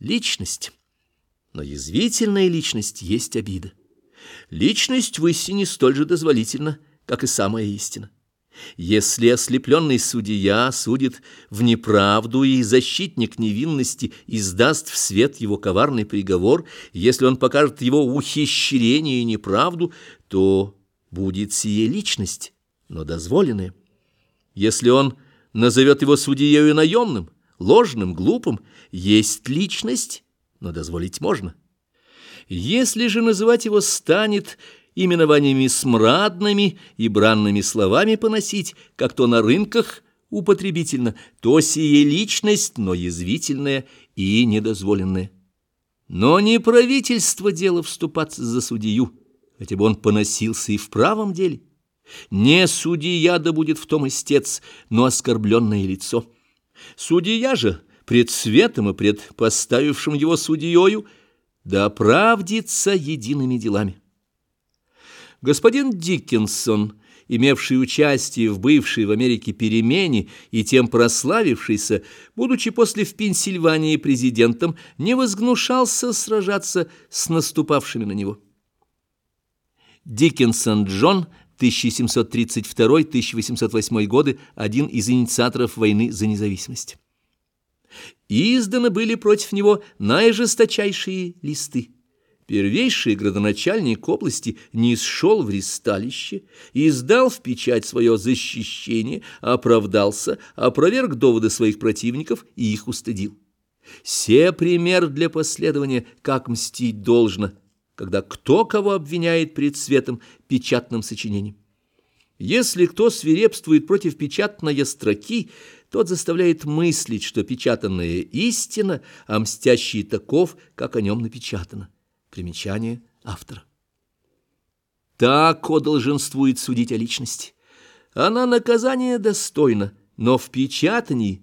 личность. Но язвительная личность есть обида. Личность в истине столь же дозволительна, как и самая истина. Если ослепленный судья судит в неправду и защитник невинности издаст в свет его коварный приговор, если он покажет его ухищрение и неправду, то будет сие личность, но дозволенная. Если он назовет его судьею наемным, ложным, глупым, есть личность, но дозволить можно. Если же называть его станет именованиями смрадными и бранными словами поносить, как то на рынках употребительно, то сие личность, но язвительная и недозволенная. Но не правительство дело вступаться за судью, хотя бы он поносился и в правом деле. Не судья да будет в том истец, но оскорбленное лицо. Судья же пред светом и пред поставившим его судьею да оправдится едиными делами. Господин Диккенсон, имевший участие в бывшей в Америке перемене и тем прославившийся, будучи после в Пенсильвании президентом, не возгнушался сражаться с наступавшими на него. Диккенсон Джон, 1732-1808 годы, один из инициаторов войны за независимость. Изданы были против него наижесточайшие листы. Первейший градоначальник области не сшел в ресталище, издал в печать свое защищение, оправдался, опроверг доводы своих противников и их устыдил. Се пример для последования, как мстить должно, когда кто кого обвиняет пред светом печатным сочинением. Если кто свирепствует против печатной строки, тот заставляет мыслить, что печатанная истина, а мстящий таков, как о нем напечатано. Примечание автора. Так долженствует судить о личности. Она наказание достойна, но в печатании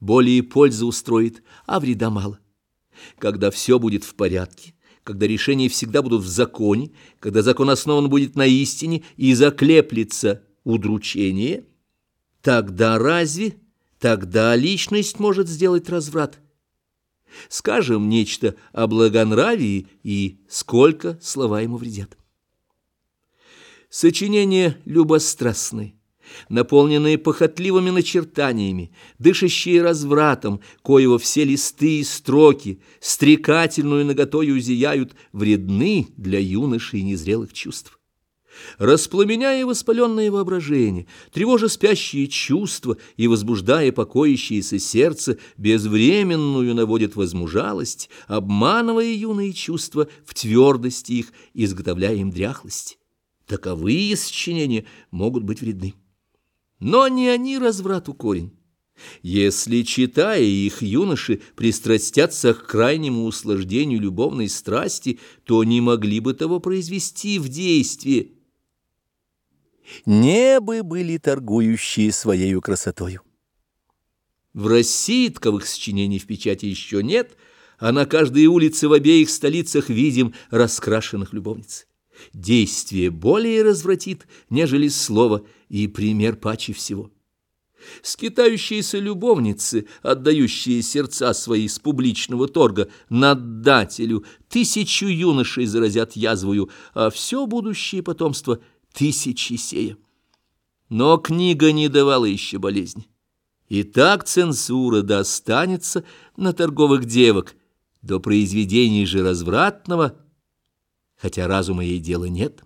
более пользы устроит, а вреда мало. Когда все будет в порядке, когда решения всегда будут в законе, когда закон основан будет на истине и заклеплется удручение, тогда разве, тогда личность может сделать разврат? Скажем нечто о благонравии и сколько слова ему вредят. Сочинения любострастны, наполненные похотливыми начертаниями, дышащие развратом, коего все листы и строки, стрекательную наготою зияют, вредны для юношей и незрелых чувств распламеняя воспаленное воображение, тревожа спящие чувства и возбуждая покоящееся сердце, безвременную наводит возмужалость, обманывая юные чувства в твердости их, изготовляя им дряхлость. Таковые сочинения могут быть вредны. Но не они разврату корень. Если, читая их, юноши пристрастятся к крайнему услаждению любовной страсти, то не могли бы того произвести в действии, небы были торгующие своею красотою. В России таковых сочинений в печати еще нет, а на каждой улице в обеих столицах видим раскрашенных любовниц. Действие более развратит, нежели слово, и пример паче всего. Скитающиеся любовницы, отдающие сердца свои с публичного торга наддателю, тысячу юношей заразят язвою, а все будущее потомство — тысячи сея. Но книга не давала еще болезни. И так цензура достанется на торговых девок до произведений же развратного, хотя разума ей дела нет.